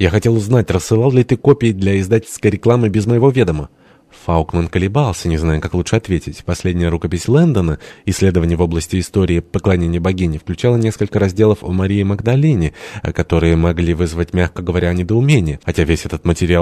Я хотел узнать, рассылал ли ты копии для издательской рекламы без моего ведома?» Фаукман колебался, не зная, как лучше ответить. Последняя рукопись Лэндона, исследование в области истории поклонения богини, включала несколько разделов о Марии Магдалине, э, которые могли вызвать, мягко говоря, недоумение, хотя весь этот материал